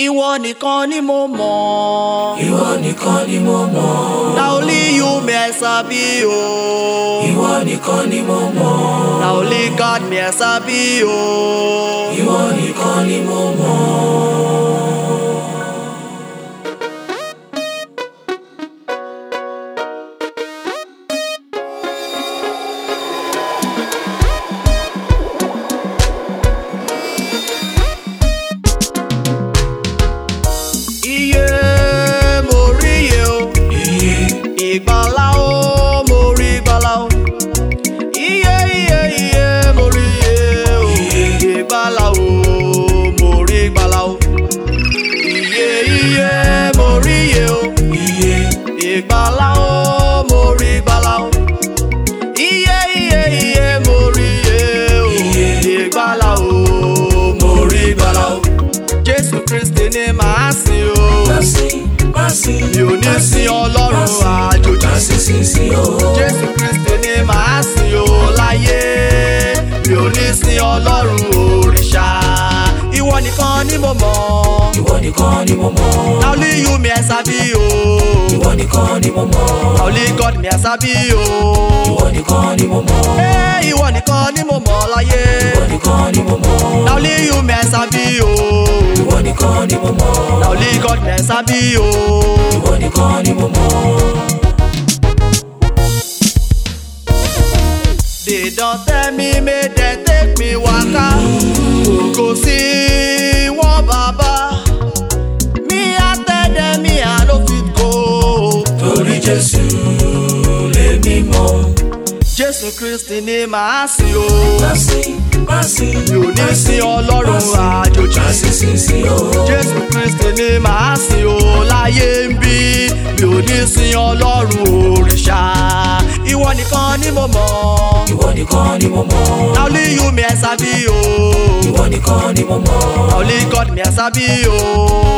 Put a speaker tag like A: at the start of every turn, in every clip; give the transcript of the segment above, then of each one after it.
A: Ìwọ nìkan ni mo mọ̀. Ìwọ nìkan ni mo mọ̀. Na only you me sabi o. Oh. Ìwọ nìkan ni mo mọ̀. Na only God me sabi o. Oh. Ìwọ nìkan ni mo mọ̀. ìgbàlá o mo rí o iye iye iye e iye o ìgbàlá o mo rí o iye iye mori rí iye o oh. iye ìgbàlá o oh, mo rí o oh. iye iye iye e iye o ìgbàlá o mo rí o Jésù Kristi ni màá sìn o. mi ò ní sin ọlọ́run àjòjì jésù kristi ni màá sin o láyé mi ò ní sin ọlọ́run òrìṣà ìwọ nìkan ni mo mọ̀ ìwọ nìkan ni mo mọ̀ na only you mi ẹ sábì o ìwọ nìkan ni mo mọ̀ na only God mi ẹ sábì o ìwọ nìkan ni mo mọ̀ ìwọ nìkan ni mo mọ̀ láyé ìwọ nìkan ni mo mọ̀. Sábì o. Ìwọ nìkan ni mo mọ̀. They don tell me make dem take me waka, go see one baba. Me I tell dem I no fit go. Torí
B: Jésù lèmi mọ̀.
A: Jésù Kristi ni màá sìn o. Màá sìn mi ò ní sin ọlọ́run àjòjì jésù kristi ni màá sin o láyé ń bí mi ò ní sin ọlọ́run òrìṣà ìwọ nìkan ni mo mọ̀ ìwọ nìkan ni mo mọ̀ na only you mi ẹ sábì o ìwọ nìkan ni mo mọ̀ na only God mi ẹ sábì o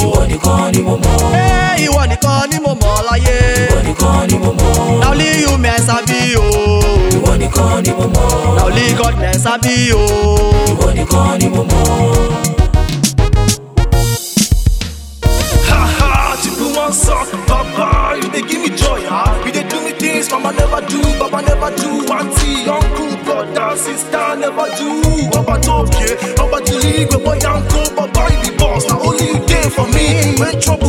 A: ìwọ nìkan ni mo mọ̀ ìwọ nìkan ni mo mọ̀ láyé ìwọ nìkan ni mo mọ̀ na only you mi ẹ sábì o nìkan ni mo mọ̀. na only God can sabi o. Oh. ìwọ nìkan ni mo mọ̀.
B: Suck, baba. you dey give me joy, ah. Huh? You dey do me things Mama never do, baba never do, Auntie, Uncle, Brother, Sister never do. Papa talk, yeah, Papa to league, Papa yanko, Papa you be boss. Na only you dey for me. When trouble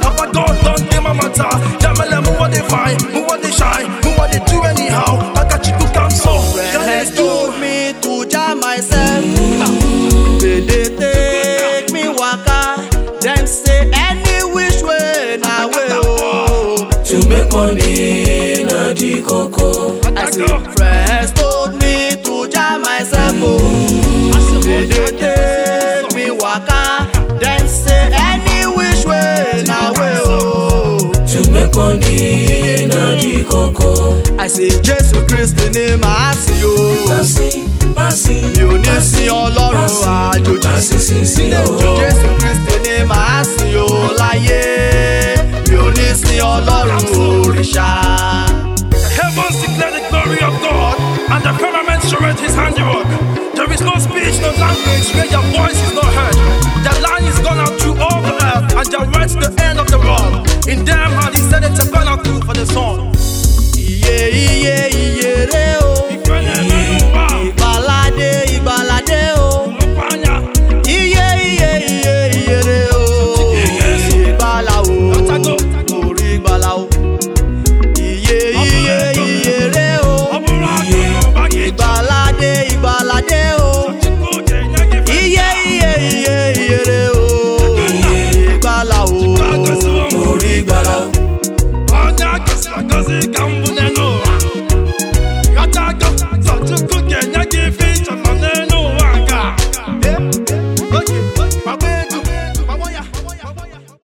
B: Stop a God, don't my matter. Jamele, move what they find, move what they shine, move what they do anyhow. I got you to come so. Your next
A: told me to jam myself. They, they take me waka. Them say any wish way now way. Oh. To make
B: money, na di coco. I
A: see friends told me to jam myself. Oh. They, they, they
B: funny energy koko.
A: I say Jésù Kristi ni màá sìn o. Màsí màsí. Mi ò ní sin Ọlọ́run àjòjì. Màsí sí sí o. Jésù Kristi ni màá sìn o láyé. Mi ò ní sin Ọlọ́run òrìṣà. Heaven declare the glory of God
B: and the firmament showeth his handiwork. There is no speech, no language where your voice is not heard. Their line is gone out to all the earth and their words the end of the world.